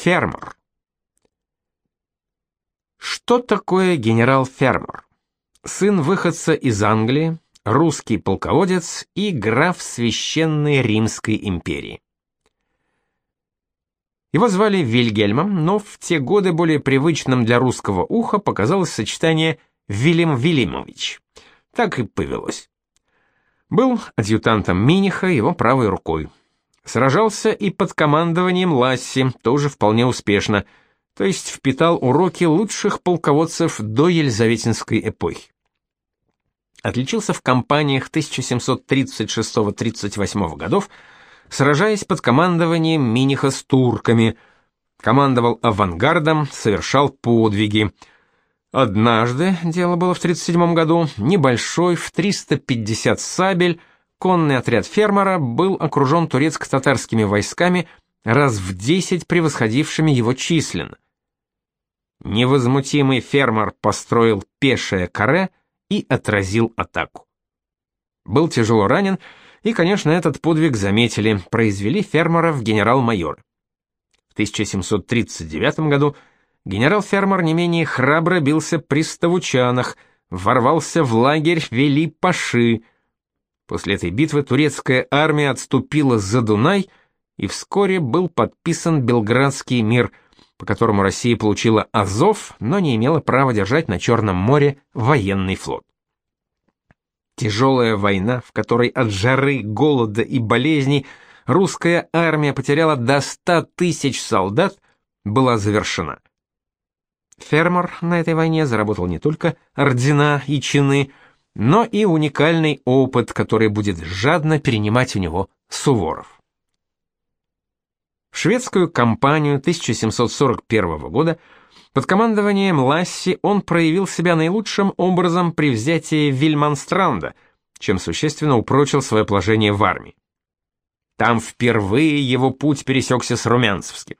Фермер. Что такое генерал Фермер? Сын выходца из Англии, русский полководец и граф Священной Римской империи. Его звали Вильгельмом, но в те годы более привычным для русского уха показалось сочетание Вильям Вильямович. Так и повелось. Был адъютантом Миниха, его правой рукой. Сражался и под командованием Ласси, тоже вполне успешно, то есть впитал уроки лучших полководцев до Елизаветинской эпохи. Отличился в кампаниях 1736-38 годов, сражаясь под командованием Миниха с турками, командовал авангардом, совершал подвиги. Однажды, дело было в 37 году, небольшой в 350 сабель конный отряд фермера был окружен турецко-татарскими войсками, раз в 10 превосходившими его численно. Невозмутимый фермер построил пешее каре и отразил атаку. Был тяжело ранен, и, конечно, этот подвиг заметили, произвели фермера в генерал-майор. В 1739 году генерал-фермер не менее храбро бился при Ставучанах, ворвался в лагерь Вели Паши. После этой битвы турецкая армия отступила за Дунай, и вскоре был подписан Белградский мир, по которому Россия получила Азов, но не имела права держать на Черном море военный флот. Тяжелая война, в которой от жары, голода и болезней русская армия потеряла до 100 тысяч солдат, была завершена. Фермер на этой войне заработал не только ордена и чины, но и уникальный опыт, который будет жадно перенимать у него Суворов. В шведскую кампанию 1741 года под командованием Ласси он проявил себя наилучшим образом при взятии Вильманстранда, чем существенно упрочил свое положение в армии. Там впервые его путь пересекся с Румянцевским.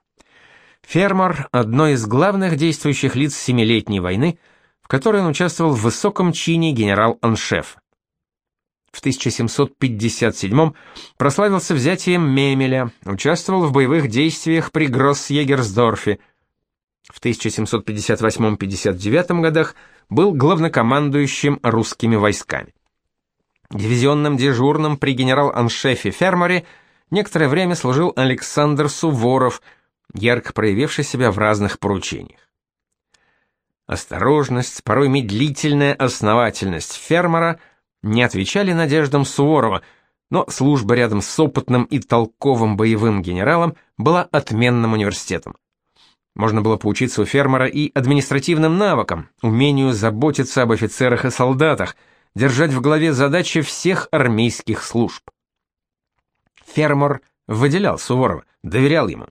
Фермер – одно из главных действующих лиц Семилетней войны, в которой он участвовал в высоком чине генерал-аншеф. В 1757 прославился взятием Мемеля, участвовал в боевых действиях при Гросс-Егерсдорфе. В 1758-59 годах был главнокомандующим русскими войсками. Дивизионным дежурным при генерал-аншефе Фермере некоторое время служил Александр Суворов – ярко проявивший себя в разных поручениях. Осторожность, порой медлительная основательность фермера не отвечали надеждам Суворова, но служба рядом с опытным и толковым боевым генералом была отменным университетом. Можно было поучиться у фермера и административным навыкам, умению заботиться об офицерах и солдатах, держать в голове задачи всех армейских служб. Фермер выделял Суворова, доверял ему.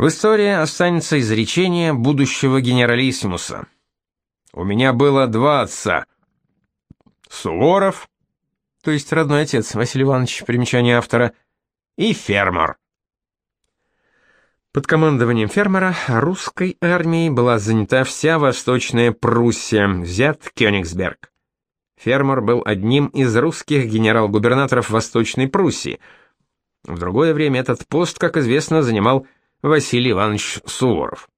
В истории останется изречение будущего генералиссимуса. У меня было два отца. Суворов, то есть родной отец Василий Иванович, примечание автора, и фермер. Под командованием фермера русской армией была занята вся Восточная Пруссия, взят Кёнигсберг. Фермер был одним из русских генерал-губернаторов Восточной Пруссии. В другое время этот пост, как известно, занимал Василий Иванович Суворов.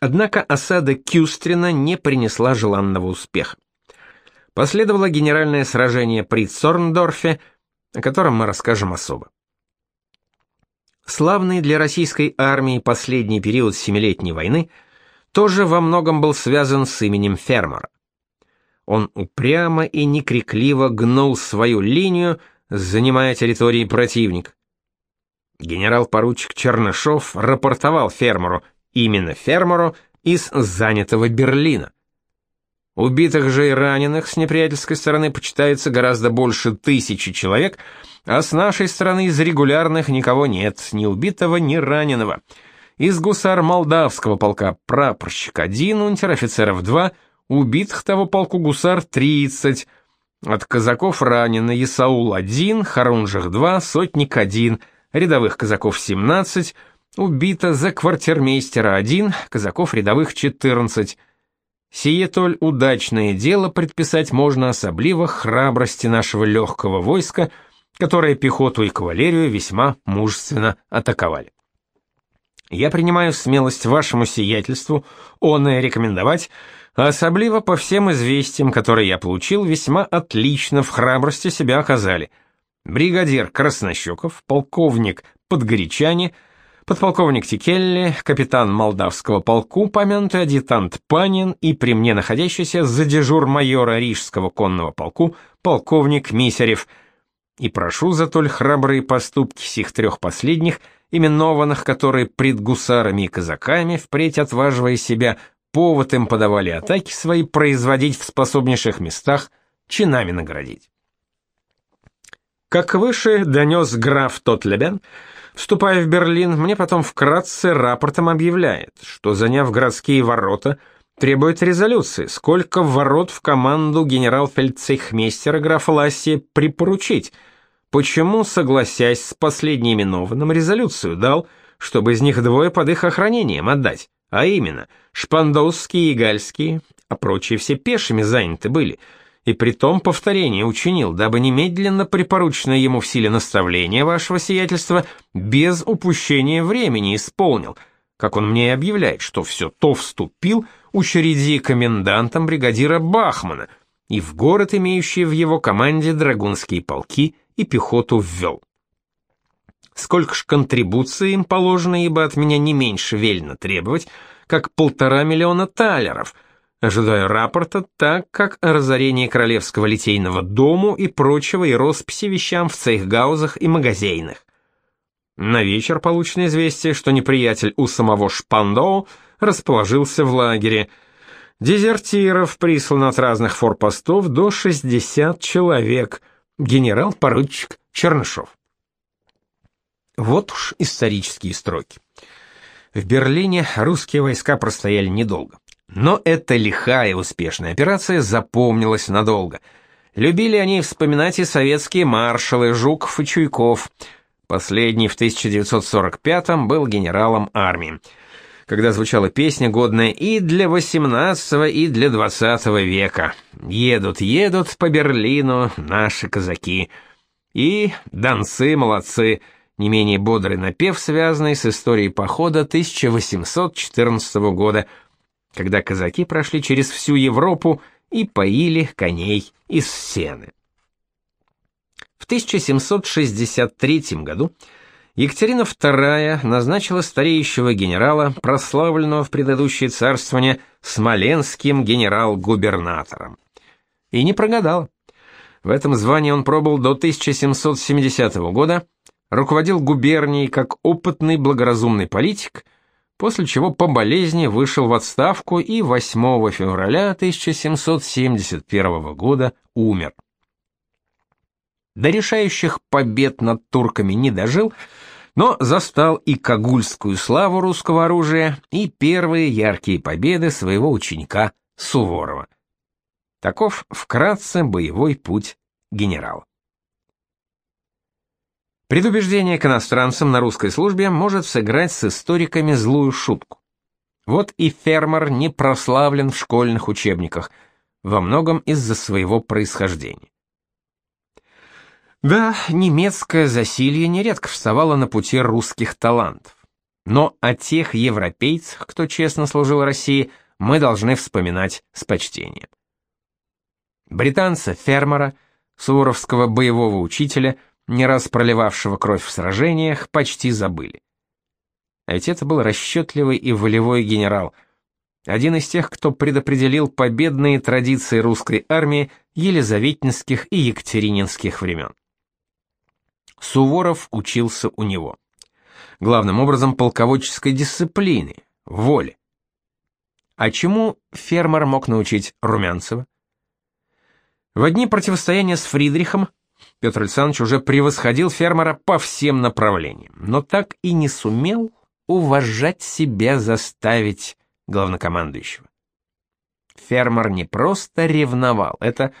Однако осада Кюстрина не принесла желанного успеха. Последовало генеральное сражение при Цорндорфе, о котором мы расскажем особо. Славный для российской армии последний период Семилетней войны тоже во многом был связан с именем фермера. Он упрямо и некрикливо гнул свою линию, занимая территории противника. Генерал-поручик Чернышов рапортовал фермеру, именно фермеру, из занятого Берлина. Убитых же и раненых с неприятельской стороны почитается гораздо больше тысячи человек, а с нашей стороны из регулярных никого нет, ни убитого, ни раненого. Из гусар молдавского полка прапорщик один, унтер-офицеров два, убитых того полку гусар тридцать, от казаков ранены Исаул один, Харунжих два, сотник один — рядовых казаков 17, убито за квартирмейстера 1, казаков рядовых 14. Сие толь удачное дело предписать можно особливо храбрости нашего легкого войска, которое пехоту и кавалерию весьма мужественно атаковали. Я принимаю смелость вашему сиятельству он и рекомендовать, особливо по всем известиям, которые я получил, весьма отлично в храбрости себя оказали. Бригадир Краснощеков, полковник Подгорячане, подполковник Тикелли, капитан молдавского полку, помянутый адъютант Панин и при мне находящийся за дежур майора Рижского конного полку полковник Мисарев. И прошу за толь храбрые поступки сих трех последних – именованных, которые пред гусарами и казаками, впредь отваживая себя, повод им подавали атаки свои производить в способнейших местах, чинами наградить. Как выше донес граф Тотлебен, вступая в Берлин, мне потом вкратце рапортом объявляет, что, заняв городские ворота, требует резолюции, сколько ворот в команду генерал-фельдцейхмейстера графа Ласси припоручить – почему, согласясь с последним именованным, резолюцию дал, чтобы из них двое под их охранением отдать, а именно Шпандовские и Гальские, а прочие все пешими заняты были, и при том повторение учинил, дабы немедленно припорученное ему в силе наставления вашего сиятельства без упущения времени исполнил, как он мне и объявляет, что все то вступил, учреди комендантом бригадира Бахмана и в город, имеющий в его команде драгунские полки, и пехоту ввел. Сколько ж контрибуции им положено, ибо от меня не меньше вельно требовать, как полтора миллиона талеров, ожидая рапорта, так как о разорении Королевского литейного дому и прочего и росписи вещам в цейхгаузах и магазинах. На вечер получено известие, что неприятель у самого Шпандоу расположился в лагере. Дезертиров прислано от разных форпостов до 60 человек — генерал-поручик Чернышов. Вот уж исторические строки. В Берлине русские войска простояли недолго. Но эта лихая успешная операция запомнилась надолго. Любили они вспоминать и советские маршалы Жуков и Чуйков. Последний в 1945-м был генералом армии когда звучала песня, годная и для XVIII, и для XX века. «Едут, едут по Берлину наши казаки». И «Донцы, молодцы», не менее бодрый напев, связанный с историей похода 1814 года, когда казаки прошли через всю Европу и поили коней из сены. В 1763 году Екатерина II назначила стареющего генерала, прославленного в предыдущее царствование, смоленским генерал-губернатором. И не прогадала. В этом звании он пробыл до 1770 года, руководил губернией как опытный благоразумный политик, после чего по болезни вышел в отставку и 8 февраля 1771 года умер. До решающих побед над турками не дожил, но застал и кагульскую славу русского оружия, и первые яркие победы своего ученика Суворова. Таков вкратце боевой путь генерала. Предубеждение к иностранцам на русской службе может сыграть с историками злую шутку. Вот и фермер не прославлен в школьных учебниках, во многом из-за своего происхождения. Да, немецкое засилье нередко вставало на пути русских талантов. Но о тех европейцах, кто честно служил России, мы должны вспоминать с почтением. Британца-фермера, суворовского боевого учителя, не раз проливавшего кровь в сражениях, почти забыли. Ведь это был расчетливый и волевой генерал, один из тех, кто предопределил победные традиции русской армии елизаветинских и екатерининских времен. Суворов учился у него. Главным образом полководческой дисциплины, воли. А чему фермер мог научить Румянцева? В одни противостояния с Фридрихом Петр Александрович уже превосходил фермера по всем направлениям, но так и не сумел уважать себя заставить главнокомандующего. Фермер не просто ревновал, это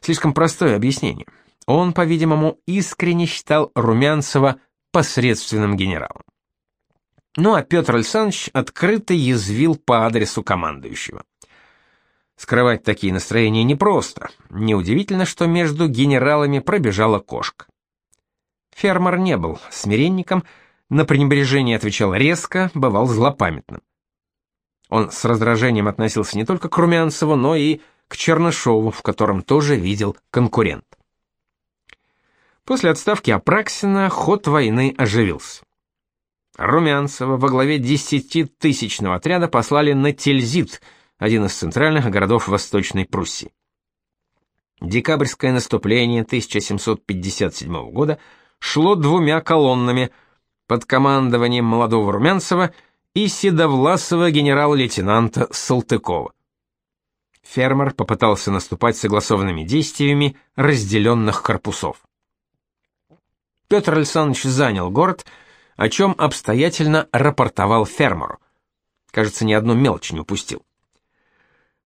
слишком простое объяснение. Он, по-видимому, искренне считал Румянцева посредственным генералом. Ну а Петр Александрович открыто язвил по адресу командующего. Скрывать такие настроения непросто. Неудивительно, что между генералами пробежала кошка. Фермер не был смиренником, на пренебрежение отвечал резко, бывал злопамятным. Он с раздражением относился не только к Румянцеву, но и к Чернышову, в котором тоже видел конкурент. После отставки Апраксина ход войны оживился. Румянцева во главе десятитысячного отряда послали на Тильзит, один из центральных городов Восточной Пруссии. Декабрьское наступление 1757 года шло двумя колоннами под командованием молодого Румянцева и седовласого генерал-лейтенанта Салтыкова. Фермер попытался наступать согласованными действиями разделенных корпусов. Петр Александрович занял город, о чем обстоятельно рапортовал фермеру. Кажется, ни одну мелочь не упустил.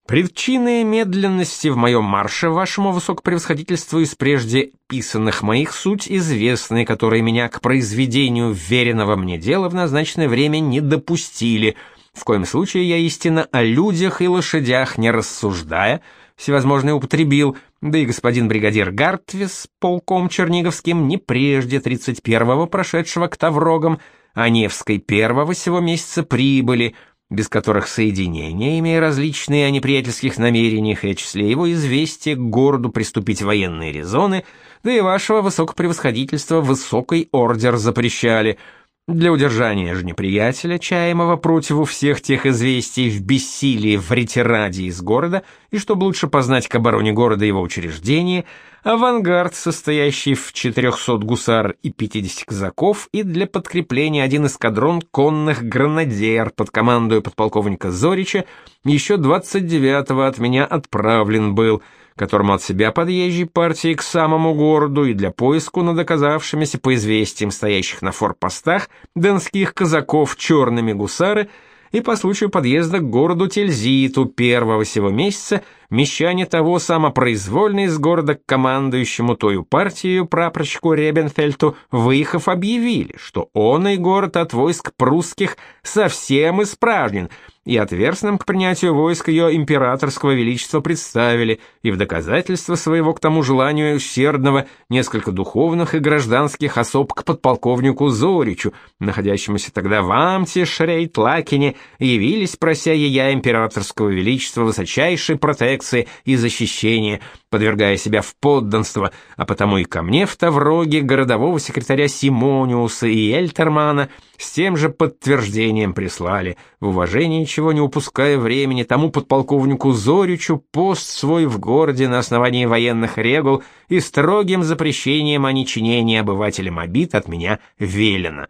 Причины медленности в моем марше вашему высокопревосходительству из прежде писанных моих суть известны, которые меня к произведению веренного мне дела в назначенное время не допустили. В коем случае я истинно о людях и лошадях не рассуждая, всевозможные употребил, да и господин бригадир Гартвис полком черниговским не прежде 31-го прошедшего к Таврогам, а Невской первого сего месяца прибыли — без которых соединение, имея различные о неприятельских намерениях и числе его известия, к городу приступить военные резоны, да и вашего высокопревосходительства высокий ордер запрещали — для удержания же неприятеля, чаемого против всех тех известий в бессилии в ретираде из города, и чтобы лучше познать к обороне города его учреждения, авангард, состоящий в 400 гусар и 50 казаков, и для подкрепления один эскадрон конных гранадер под командой подполковника Зорича, еще 29-го от меня отправлен был — которому от себя подъезжей партии к самому городу и для поиску над оказавшимися по известиям стоящих на форпостах донских казаков черными гусары и по случаю подъезда к городу Тельзиту первого сего месяца мещане того самопроизвольно из города к командующему тою партию прапорщику Ребенфельту, выехав, объявили, что он и город от войск прусских совсем испражнен, и отверстным к принятию войск ее императорского величества представили, и в доказательство своего к тому желанию усердного несколько духовных и гражданских особ к подполковнику Зоричу, находящемуся тогда в Амте Шрейтлакине, явились, прося ея императорского величества высочайшей протекции и защищения, подвергая себя в подданство, а потому и ко мне в Тавроге городового секретаря Симониуса и Эльтермана с тем же подтверждением прислали, в уважении чего не упуская времени тому подполковнику Зоричу пост свой в городе на основании военных регул и строгим запрещением о нечинении обывателям обид от меня велено.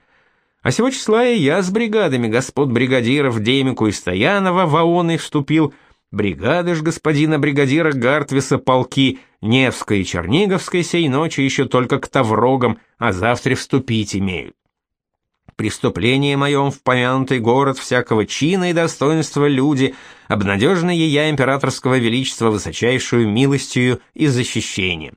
А сего числа и я с бригадами господ бригадиров Демику и Стоянова в ООН и вступил — Бригады ж господина бригадира Гартвиса полки Невской и Черниговской сей ночи еще только к Таврогам, а завтра вступить имеют. Преступление моем в помянутый город всякого чина и достоинства люди, обнадеженные я императорского величества высочайшую милостью и защищением.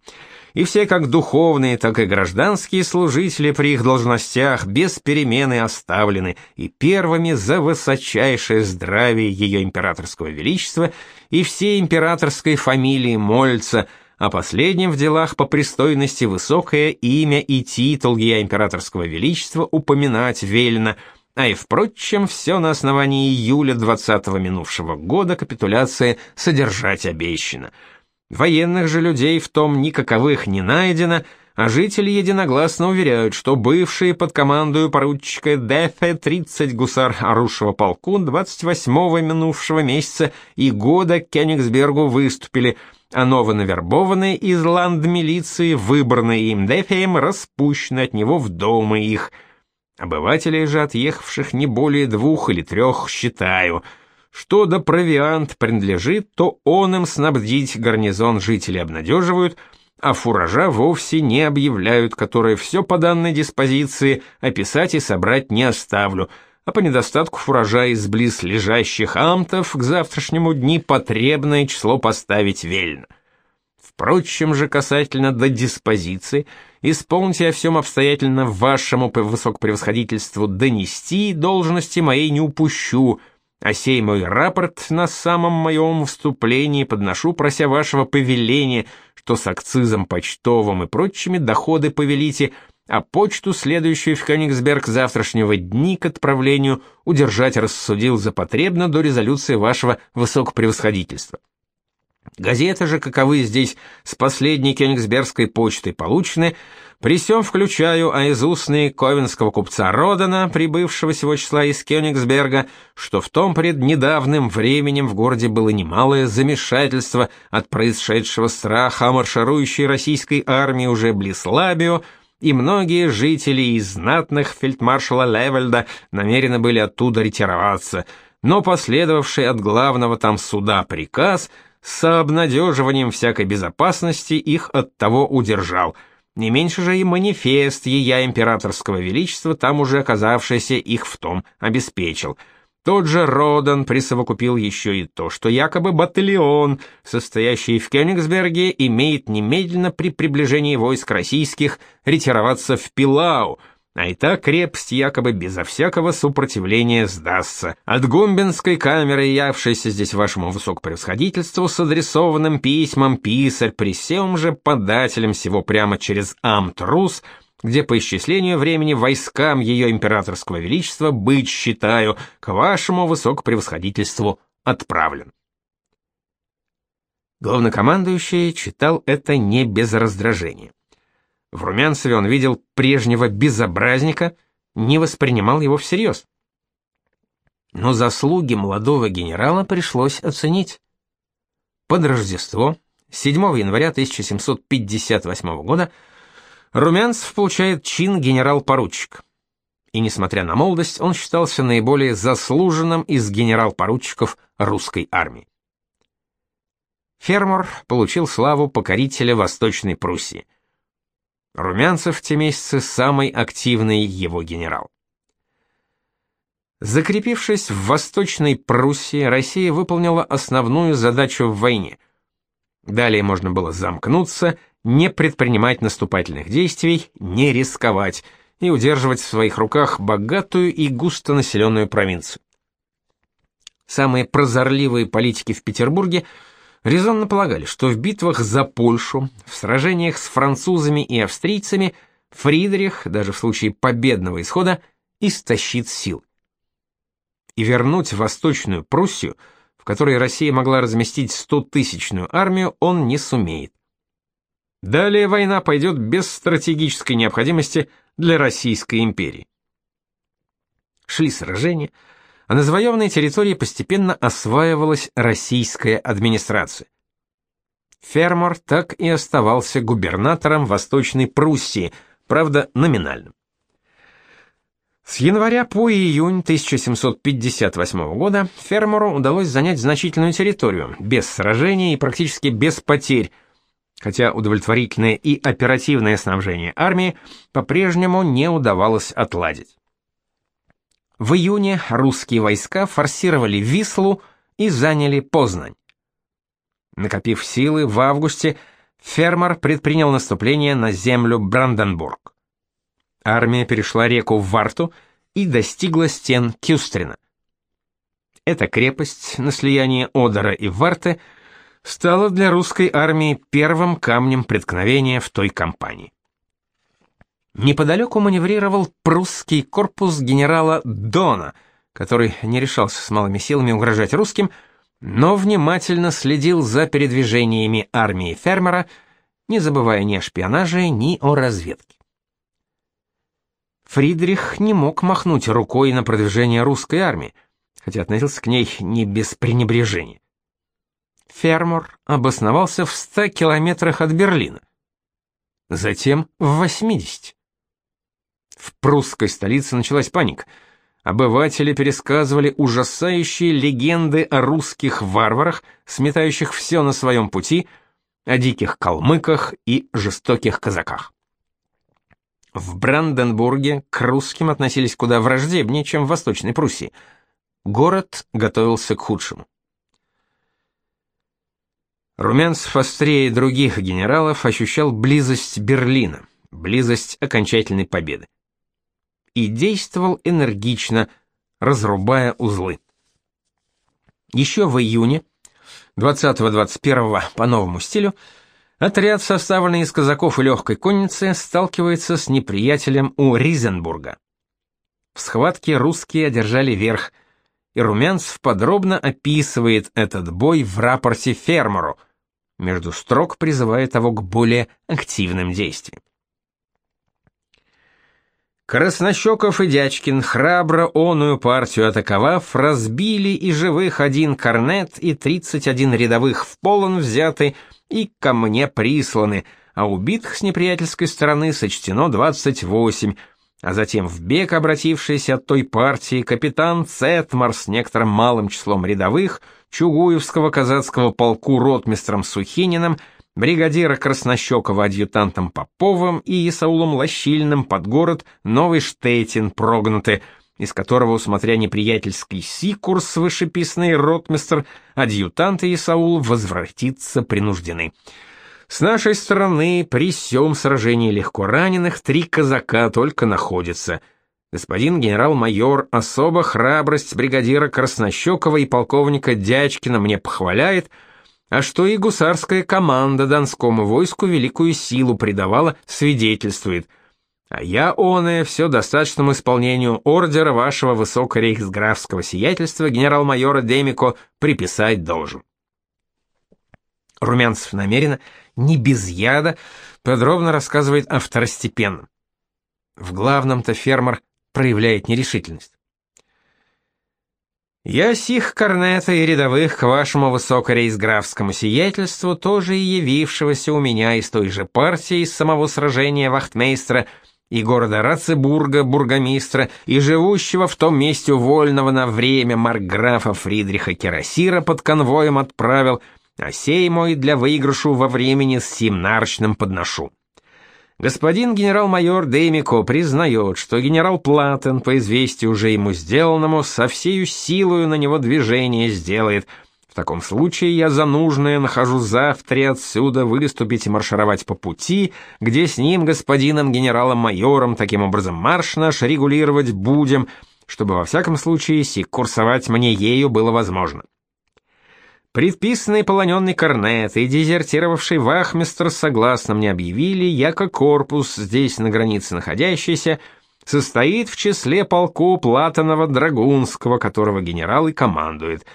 И все как духовные, так и гражданские служители при их должностях без перемены оставлены и первыми за высочайшее здравие ее императорского величества и всей императорской фамилии молятся, а последним в делах по пристойности высокое имя и титул ее императорского величества упоминать велено, а и впрочем все на основании июля 20-го минувшего года капитуляция содержать обещано. Военных же людей в том никаковых не найдено, а жители единогласно уверяют, что бывшие под командою поручика Дефе 30 гусар оружего полку 28-го минувшего месяца и года к Кёнигсбергу выступили, а новонавербованные из ландмилиции, выбранные им Дефеем, распущены от него в дома их. Обывателей же, отъехавших не более двух или трех, считаю — что до провиант принадлежит, то он им снабдить гарнизон жители обнадеживают, а фуража вовсе не объявляют, которые все по данной диспозиции описать и собрать не оставлю, а по недостатку фуража из близ лежащих амтов к завтрашнему дни потребное число поставить вельно. Впрочем же, касательно до диспозиции, исполните о всем обстоятельно вашему высокопревосходительству донести, должности моей не упущу, а сей мой рапорт на самом моем вступлении подношу, прося вашего повеления, что с акцизом почтовым и прочими доходы повелите, а почту, следующую в Кёнигсберг завтрашнего дни к отправлению, удержать рассудил за потребно до резолюции вашего высокопревосходительства. Газеты же, каковы здесь с последней кёнигсбергской почтой получены, при сём включаю, а из устные ковенского купца Родана, прибывшего сего числа из Кёнигсберга, что в том пред недавним временем в городе было немалое замешательство от происшедшего страха о марширующей российской армии уже близ Лабио, и многие жители из знатных фельдмаршала Левельда намерены были оттуда ретироваться, но последовавший от главного там суда приказ — с обнадеживанием всякой безопасности их от того удержал. Не меньше же и манифест ея императорского величества, там уже оказавшийся их в том, обеспечил. Тот же Родан присовокупил еще и то, что якобы батальон, состоящий в Кёнигсберге, имеет немедленно при приближении войск российских ретироваться в Пилау — а и так крепость якобы безо всякого сопротивления сдастся. От гумбинской камеры, явшейся здесь вашему высокопревосходительству с адресованным письмом, писарь при всем же подателем всего прямо через Амтрус, где по исчислению времени войскам ее императорского величества быть считаю к вашему высокопревосходительству отправлен. Главнокомандующий читал это не без раздражения. В Румянцеве он видел прежнего безобразника, не воспринимал его всерьез. Но заслуги молодого генерала пришлось оценить. Под Рождество, 7 января 1758 года, Румянцев получает чин генерал-поручик. И несмотря на молодость, он считался наиболее заслуженным из генерал-поручиков русской армии. Фермер получил славу покорителя Восточной Пруссии – Румянцев в те месяцы самый активный его генерал. Закрепившись в Восточной Пруссии, Россия выполнила основную задачу в войне. Далее можно было замкнуться, не предпринимать наступательных действий, не рисковать и удерживать в своих руках богатую и густонаселенную провинцию. Самые прозорливые политики в Петербурге – резонно полагали, что в битвах за Польшу, в сражениях с французами и австрийцами Фридрих, даже в случае победного исхода, истощит сил. И вернуть Восточную Пруссию, в которой Россия могла разместить стотысячную армию, он не сумеет. Далее война пойдет без стратегической необходимости для Российской империи. Шли сражения, а на завоеванной территории постепенно осваивалась российская администрация. Фермор так и оставался губернатором Восточной Пруссии, правда, номинальным. С января по июнь 1758 года Фермору удалось занять значительную территорию, без сражений и практически без потерь, хотя удовлетворительное и оперативное снабжение армии по-прежнему не удавалось отладить. В июне русские войска форсировали Вислу и заняли Познань. Накопив силы, в августе Фермер предпринял наступление на землю Бранденбург. Армия перешла реку Варту и достигла стен Кюстрина. Эта крепость на слиянии Одера и Варты стала для русской армии первым камнем преткновения в той кампании. Неподалеку маневрировал прусский корпус генерала Дона, который не решался с малыми силами угрожать русским, но внимательно следил за передвижениями армии фермера, не забывая ни о шпионаже, ни о разведке. Фридрих не мог махнуть рукой на продвижение русской армии, хотя относился к ней не без пренебрежения. Фермер обосновался в 100 километрах от Берлина, затем в 80. В прусской столице началась паника. Обыватели пересказывали ужасающие легенды о русских варварах, сметающих все на своем пути, о диких калмыках и жестоких казаках. В Бранденбурге к русским относились куда враждебнее, чем в Восточной Пруссии. Город готовился к худшему. Румянцев острее других генералов ощущал близость Берлина, близость окончательной победы и действовал энергично, разрубая узлы. Еще в июне, 20-21 по новому стилю, Отряд, составленный из казаков и легкой конницы, сталкивается с неприятелем у Ризенбурга. В схватке русские одержали верх, и Румянцев подробно описывает этот бой в рапорте фермеру, между строк призывая того к более активным действиям. Краснощеков и Дячкин, храбро оную партию атаковав, разбили и живых один корнет и 31 рядовых в полон взяты и ко мне присланы, а убитых с неприятельской стороны сочтено 28, а затем в бег обратившийся от той партии капитан Цетмар с некоторым малым числом рядовых Чугуевского казацкого полку ротмистром Сухининым – бригадира Краснощекова адъютантом Поповым и Исаулом Лощильным под город Новый Штейтин прогнуты, из которого, усмотря неприятельский сикурс, вышеписанный ротмистр, адъютант и Исаул возвратиться принуждены. С нашей стороны при сём сражении легко раненых три казака только находятся. Господин генерал-майор особо храбрость бригадира Краснощекова и полковника Дячкина мне похваляет — а что и гусарская команда донскому войску великую силу придавала, свидетельствует. А я, оное, все достаточному исполнению ордера вашего высокорейхсграфского сиятельства генерал-майора Демико приписать должен. Румянцев намеренно, не без яда, подробно рассказывает о второстепенном. В главном-то фермер проявляет нерешительность. Я сих корнета и рядовых к вашему высокорейсграфскому сиятельству, тоже и явившегося у меня из той же партии, из самого сражения вахтмейстера и города Рацебурга, бургомистра, и живущего в том месте вольного на время маркграфа Фридриха Кирасира под конвоем отправил, а сей мой для выигрышу во времени с сим нарочным подношу. Господин генерал-майор Демико признает, что генерал Платен, по известию уже ему сделанному, со всею силою на него движение сделает. В таком случае я за нужное нахожу завтра отсюда выступить и маршировать по пути, где с ним, господином генералом-майором, таким образом марш наш регулировать будем, чтобы во всяком случае си курсовать мне ею было возможно. Предписанный полоненный корнет и дезертировавший вахмистр согласно мне объявили, яко корпус, здесь на границе находящийся, состоит в числе полку Платонова Драгунского, которого генерал и командует,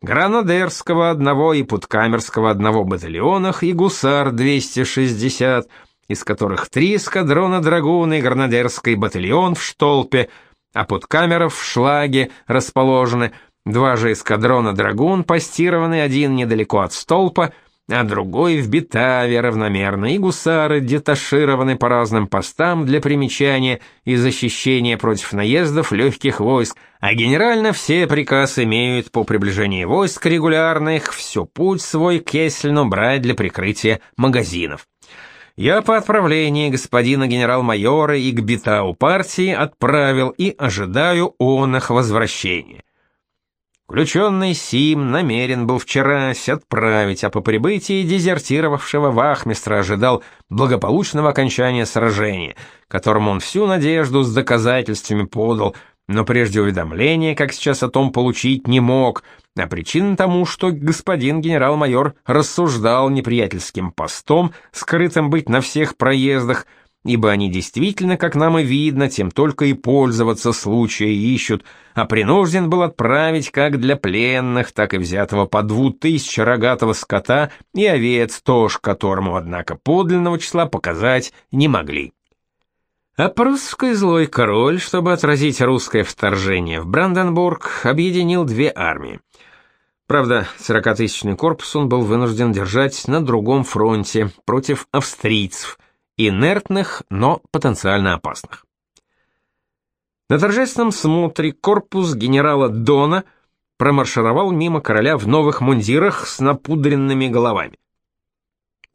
Гранадерского одного и Путкамерского одного батальонах и гусар 260, из которых три эскадрона Драгуны и Гранадерский батальон в Штолпе, а Путкамеров в Шлаге расположены – Два же эскадрона «Драгун» постированы один недалеко от столпа, а другой в Битаве равномерно, и гусары деташированы по разным постам для примечания и защищения против наездов легких войск, а генерально все приказы имеют по приближении войск регулярных все путь свой к Кессельну брать для прикрытия магазинов. Я по отправлении господина генерал-майора и к Битау партии отправил и ожидаю он их возвращения. Включенный Сим намерен был вчера отправить, а по прибытии дезертировавшего вахмистра ожидал благополучного окончания сражения, которому он всю надежду с доказательствами подал, но прежде уведомления, как сейчас о том получить, не мог, а причина тому, что господин генерал-майор рассуждал неприятельским постом, скрытым быть на всех проездах, ибо они действительно, как нам и видно, тем только и пользоваться случая ищут, а принужден был отправить как для пленных, так и взятого по дву тысяч рогатого скота и овец тоже, которому, однако, подлинного числа показать не могли. А прусский злой король, чтобы отразить русское вторжение в Бранденбург, объединил две армии. Правда, сорокатысячный корпус он был вынужден держать на другом фронте против австрийцев – инертных, но потенциально опасных. На торжественном смотре корпус генерала Дона промаршировал мимо короля в новых мундирах с напудренными головами.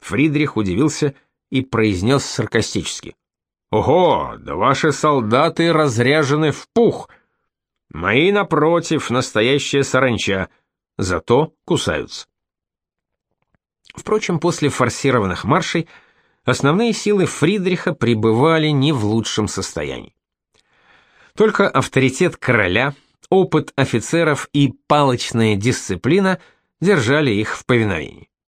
Фридрих удивился и произнес саркастически. «Ого, да ваши солдаты разряжены в пух! Мои, напротив, настоящая саранча, зато кусаются». Впрочем, после форсированных маршей основные силы Фридриха пребывали не в лучшем состоянии. Только авторитет короля, опыт офицеров и палочная дисциплина держали их в повиновении.